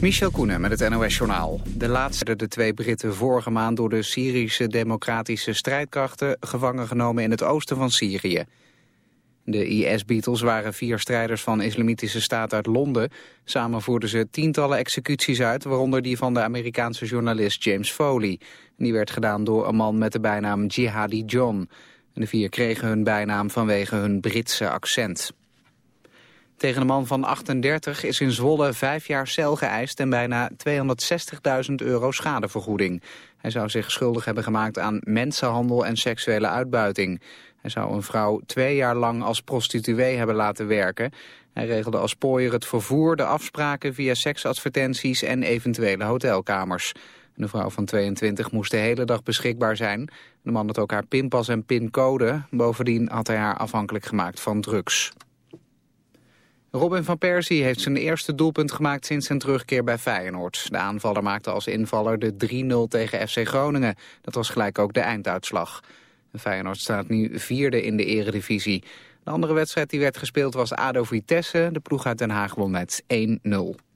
Michel Koenen met het NOS-journaal. De laatste de twee Britten vorige maand door de Syrische democratische strijdkrachten gevangen genomen in het oosten van Syrië. De IS-Beatles waren vier strijders van Islamitische Staat uit Londen. Samen voerden ze tientallen executies uit, waaronder die van de Amerikaanse journalist James Foley. Die werd gedaan door een man met de bijnaam Jihadi John. de vier kregen hun bijnaam vanwege hun Britse accent. Tegen een man van 38 is in Zwolle vijf jaar cel geëist en bijna 260.000 euro schadevergoeding. Hij zou zich schuldig hebben gemaakt aan mensenhandel en seksuele uitbuiting. Hij zou een vrouw twee jaar lang als prostituee hebben laten werken. Hij regelde als pooier het vervoer, de afspraken via seksadvertenties en eventuele hotelkamers. De vrouw van 22 moest de hele dag beschikbaar zijn. De man had ook haar pinpas en pincode. Bovendien had hij haar afhankelijk gemaakt van drugs. Robin van Persie heeft zijn eerste doelpunt gemaakt sinds zijn terugkeer bij Feyenoord. De aanvaller maakte als invaller de 3-0 tegen FC Groningen. Dat was gelijk ook de einduitslag. Feyenoord staat nu vierde in de eredivisie. De andere wedstrijd die werd gespeeld was ADO Vitesse. De ploeg uit Den Haag won met 1-0.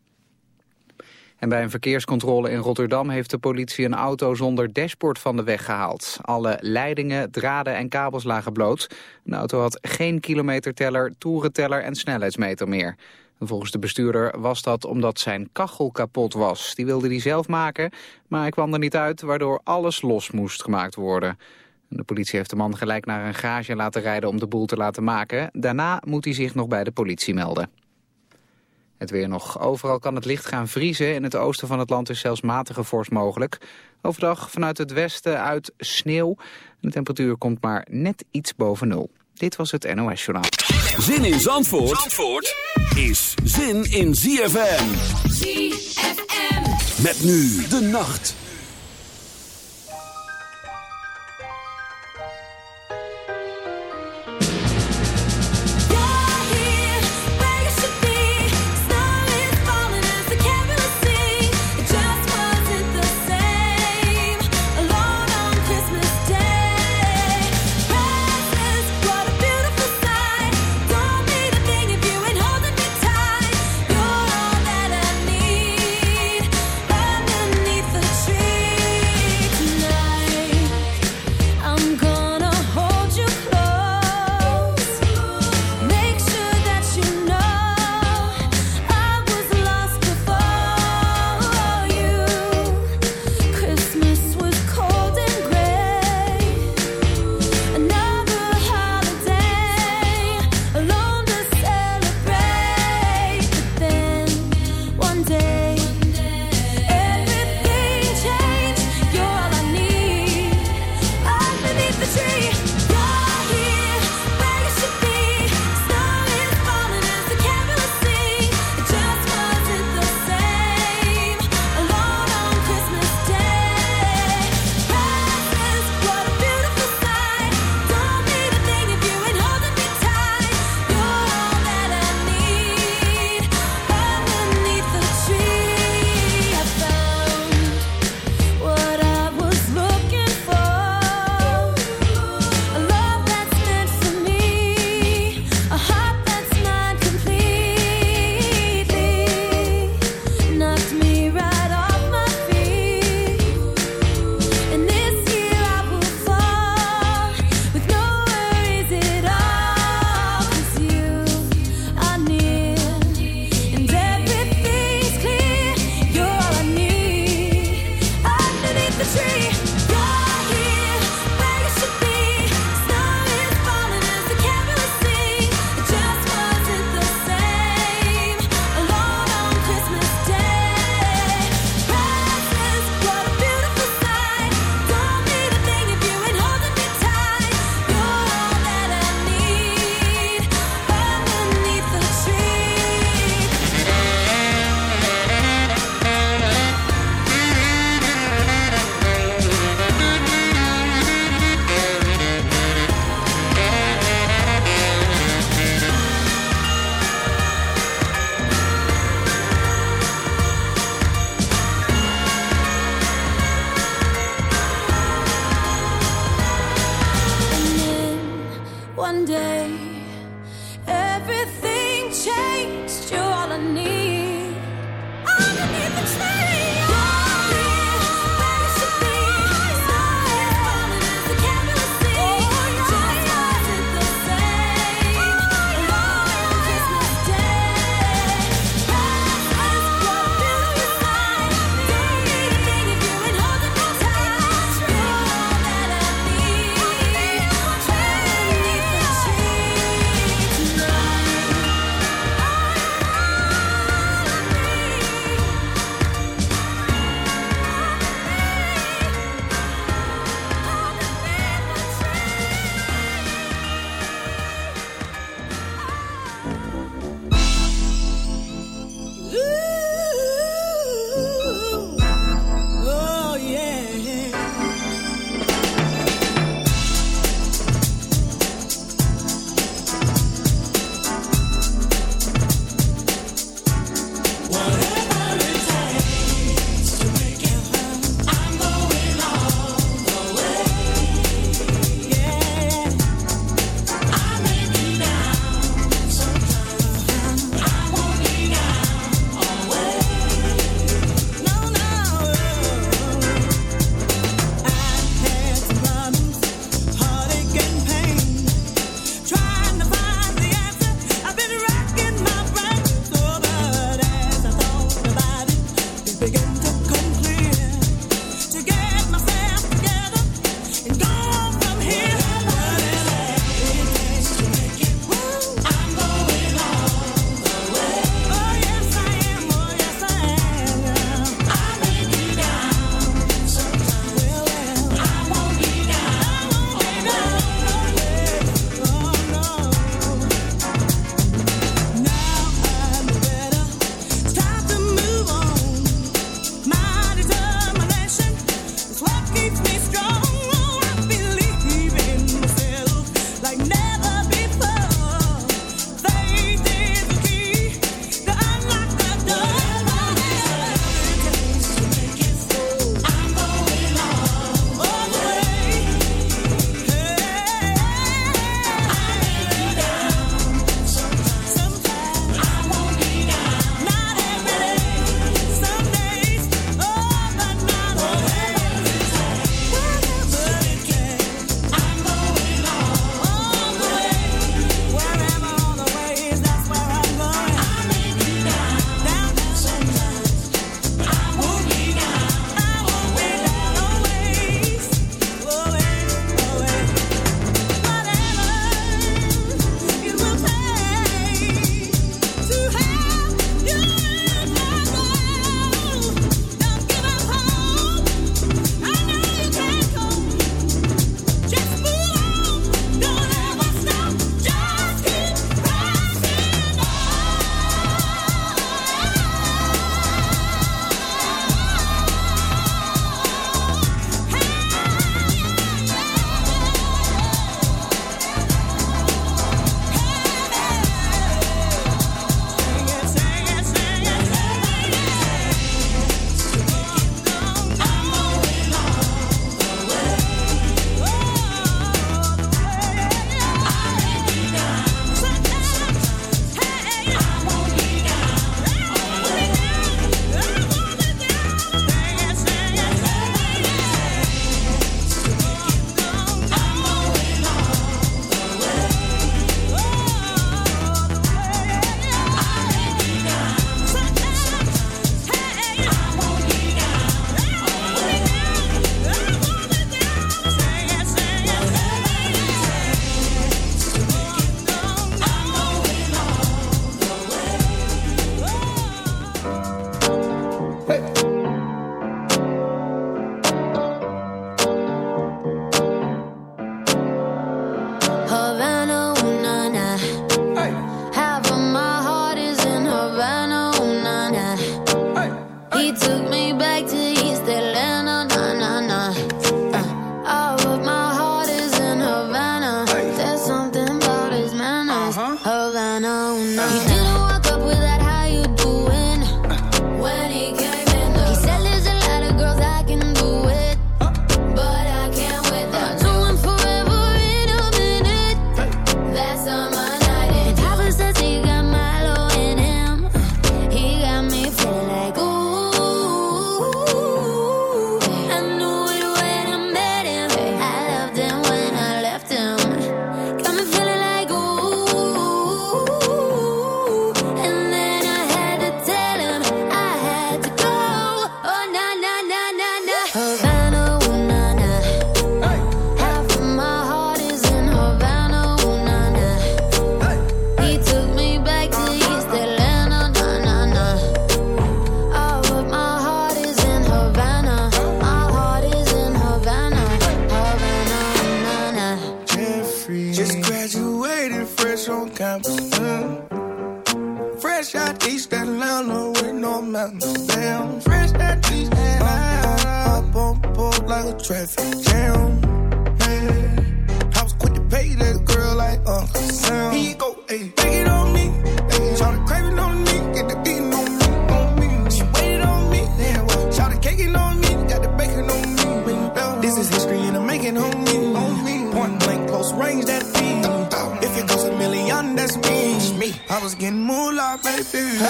En bij een verkeerscontrole in Rotterdam heeft de politie een auto zonder dashboard van de weg gehaald. Alle leidingen, draden en kabels lagen bloot. De auto had geen kilometerteller, toerenteller en snelheidsmeter meer. volgens de bestuurder was dat omdat zijn kachel kapot was. Die wilde hij zelf maken, maar hij kwam er niet uit, waardoor alles los moest gemaakt worden. De politie heeft de man gelijk naar een garage laten rijden om de boel te laten maken. Daarna moet hij zich nog bij de politie melden. Het weer nog. Overal kan het licht gaan vriezen. In het oosten van het land is zelfs matige vorst mogelijk. Overdag vanuit het westen uit sneeuw. De temperatuur komt maar net iets boven nul. Dit was het NOS Journaal. Zin in Zandvoort, Zandvoort is zin in ZFM. ZFM. Met nu de nacht.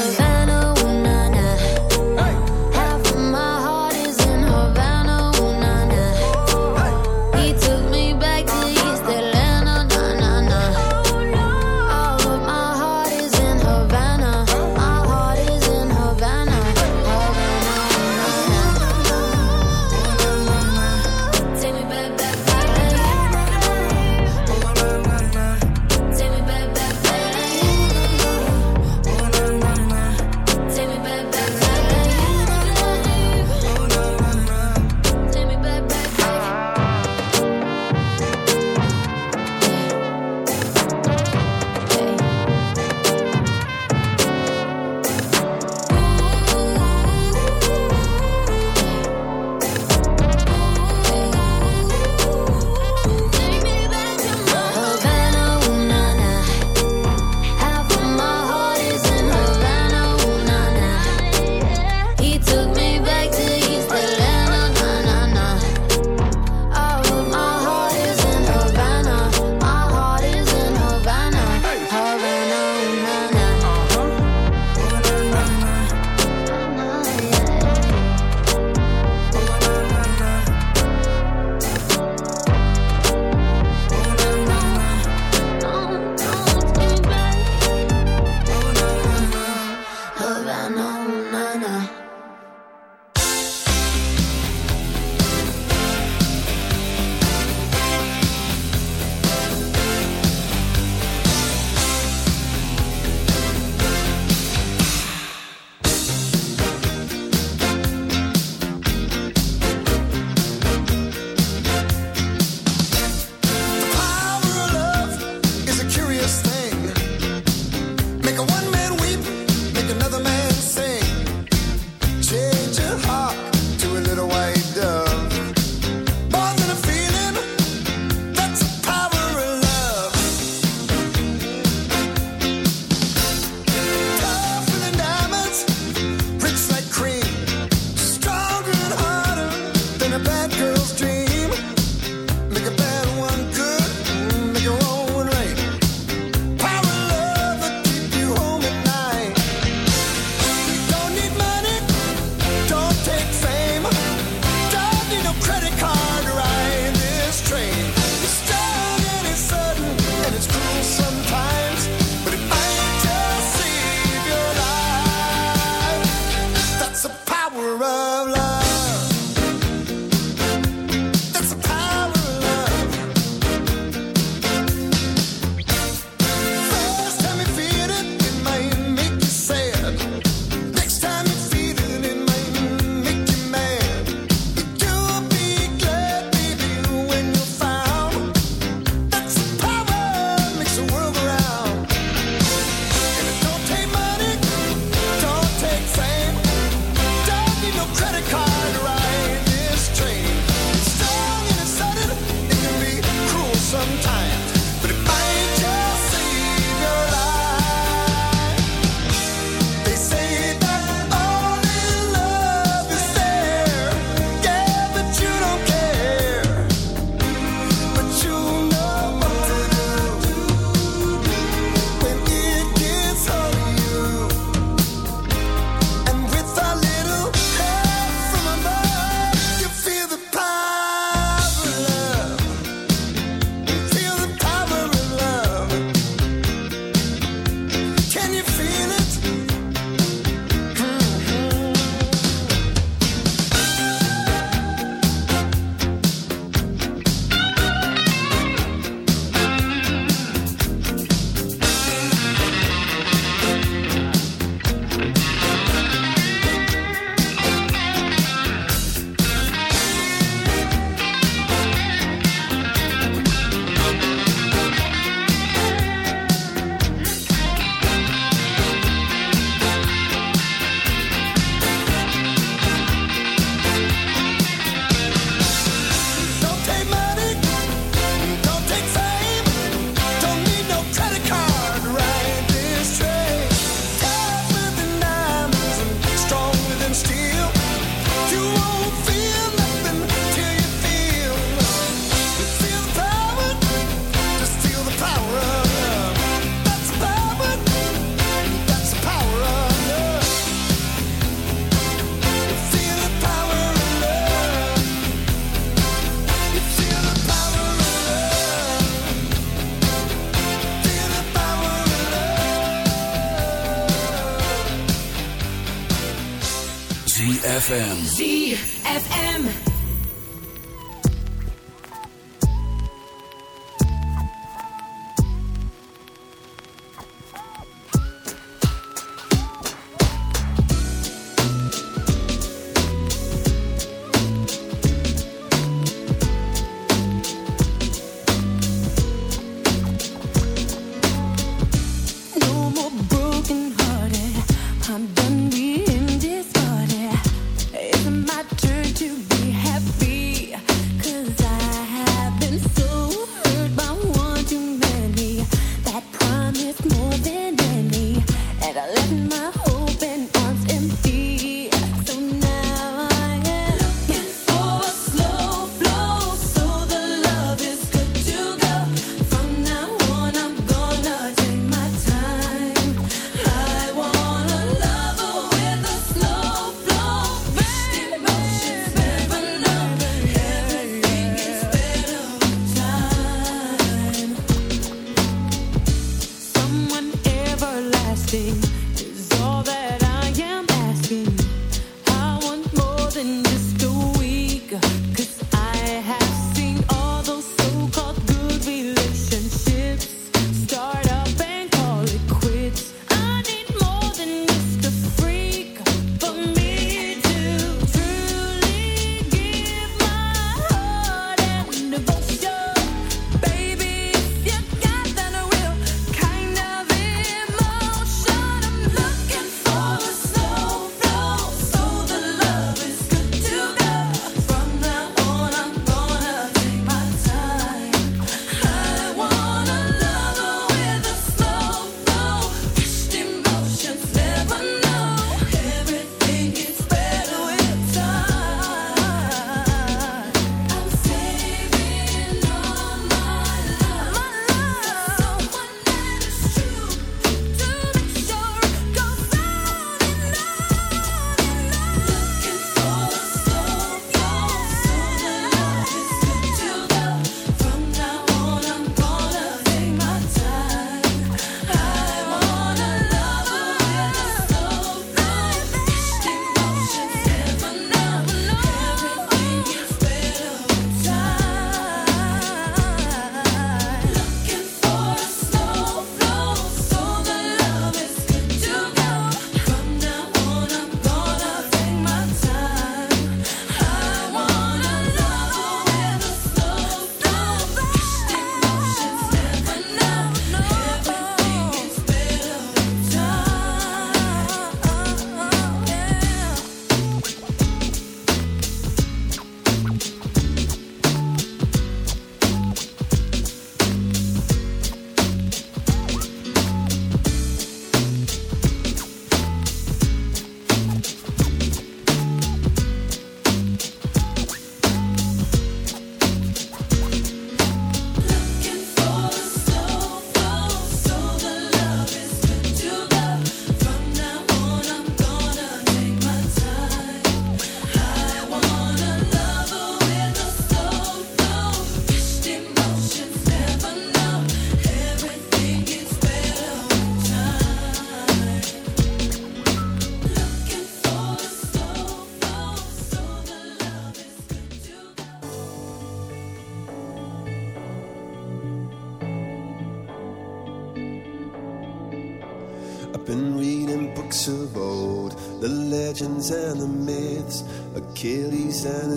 love.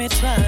It's try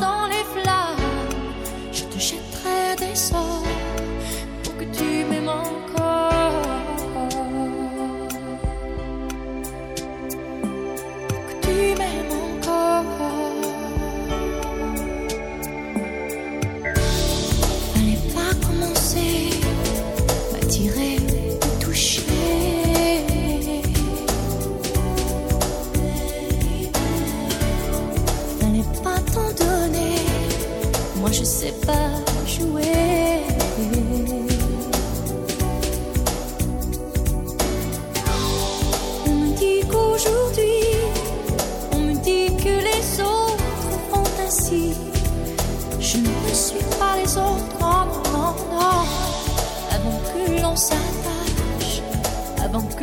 Dans les flammes. Je te jetterai des sorts pour que tu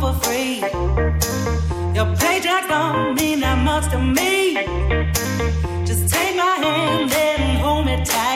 for free. Your paycheck don't mean that much to me. Just take my hand and hold me tight.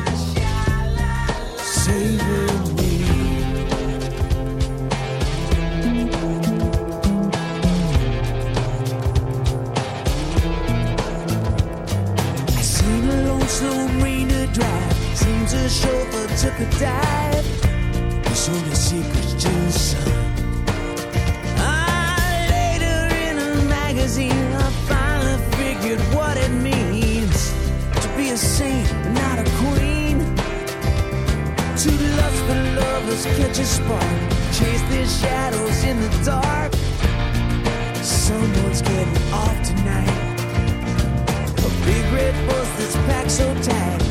took a dive. He sold his secrets to. Ah, later in a magazine, I finally figured what it means to be a saint, not a queen. Two lustful lovers catch a spark, chase their shadows in the dark. Someone's getting off tonight. A big red bus that's packed so tight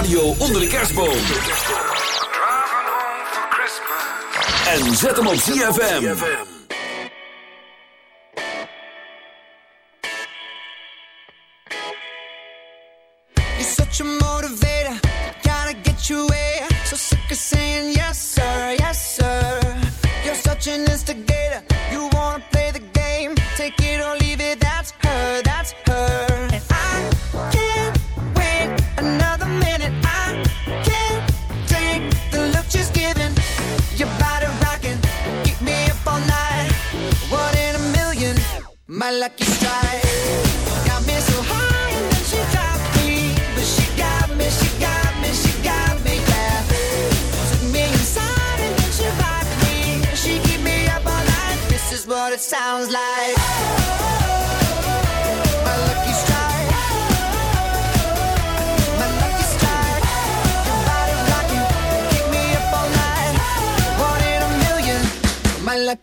radio onder de kerstboom. En zet hem op ZFM. You're such a motivator, gotta get you way. So sick of saying yeah.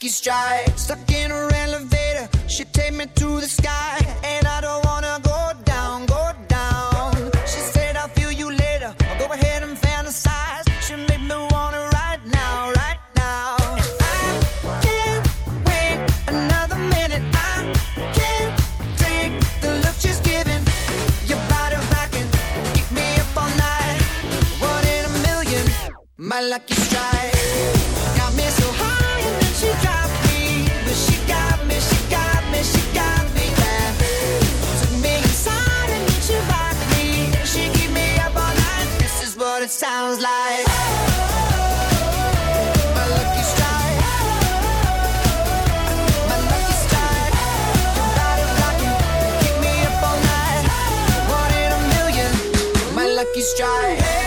stride. lucky strike.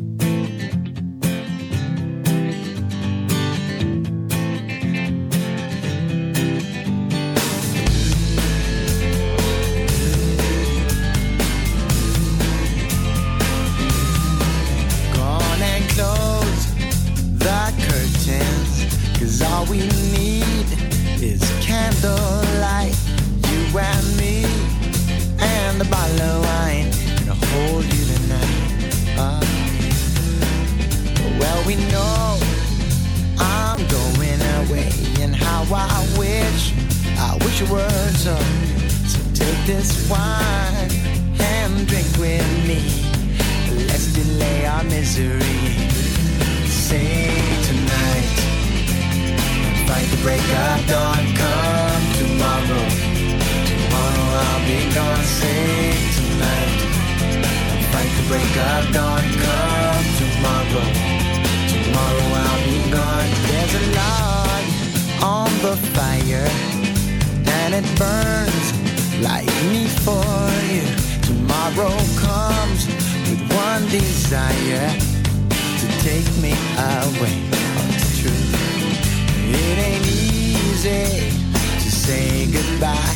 candlelight. You and me, and a bottle of wine. Gonna hold you tonight. Oh. Well, we know I'm going away, and how I wish, I wish it were so. So take this wine and drink with me. Let's delay our misery. Say tonight, fight the break of dawn. Come I'll be gone. Say tonight, fight the break of dawn. Come tomorrow, tomorrow I'll be gone. There's a log on the fire, and it burns like me for you. Tomorrow comes with one desire to take me away. It's true. It ain't easy to say goodbye,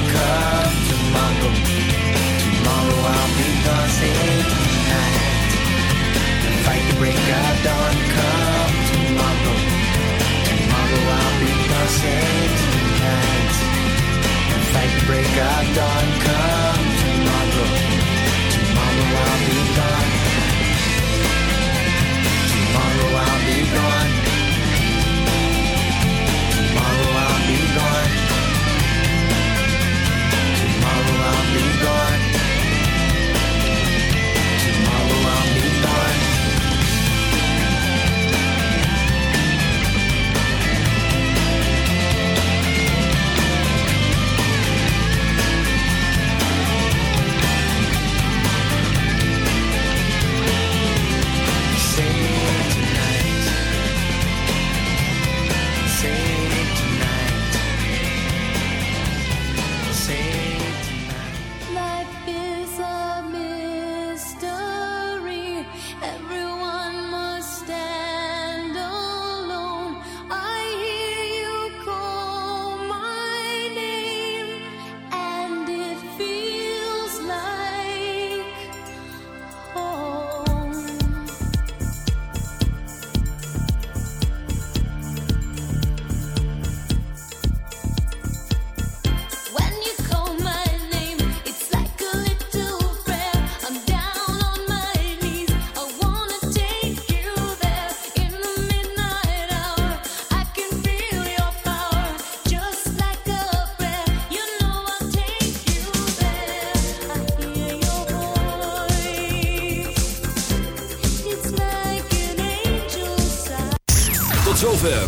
Gone. Tonight. Fight break of dawn. Come